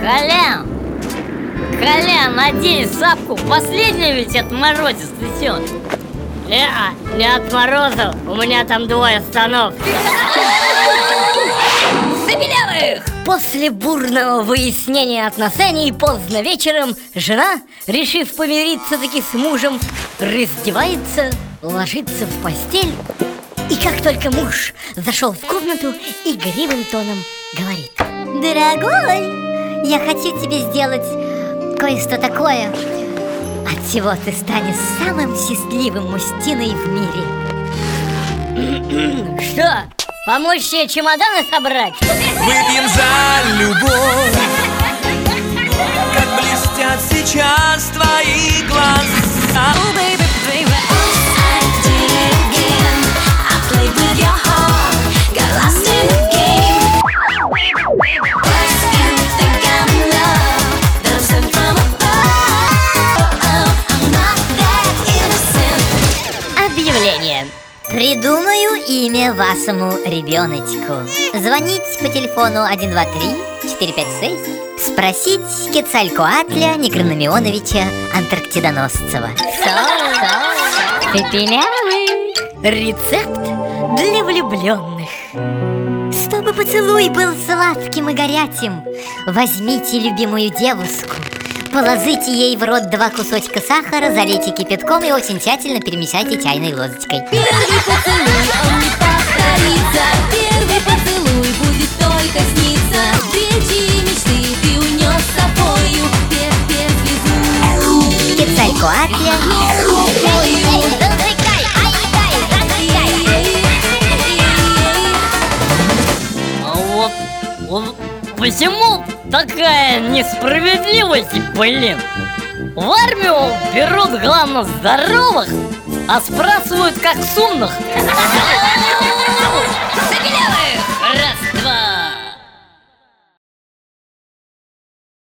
Колян! Колян, надень сапку, последний ведь отморозец несет Не, не отморозил, у меня там двое станов Забелявых! После бурного выяснения отношений поздно вечером Жена, решив помириться таки с мужем Раздевается, ложится в постель И как только муж зашел в комнату Игривым тоном говорит Дорогой, я хочу тебе сделать кое-что такое От всего ты станешь самым счастливым мужчиной в мире Что? Помочь тебе чемоданы собрать? Выпьем за любовь Как блестят сейчас твои глаза Объявление. Придумаю имя вашему ребеночку. Звонить по телефону 123-456, спросить Кецалькоатля Некрономионовича Антарктидоносцева. Пепелявый рецепт для влюбленных. Чтобы поцелуй был сладким и горячим, возьмите любимую девушку, Положите ей в рот два кусочка сахара, залейте кипятком и очень тщательно перемешайте чайной ложечкой. Первый поцелуй, он не повторится. Первый поцелуй будет только сниться. Третьи мечты ты унес с собою Пер-пер слезу Кецалькоатля Вот, вот Почему такая несправедливость, блин? В армию берут главно здоровых, а спрашивают как сумных. Раз.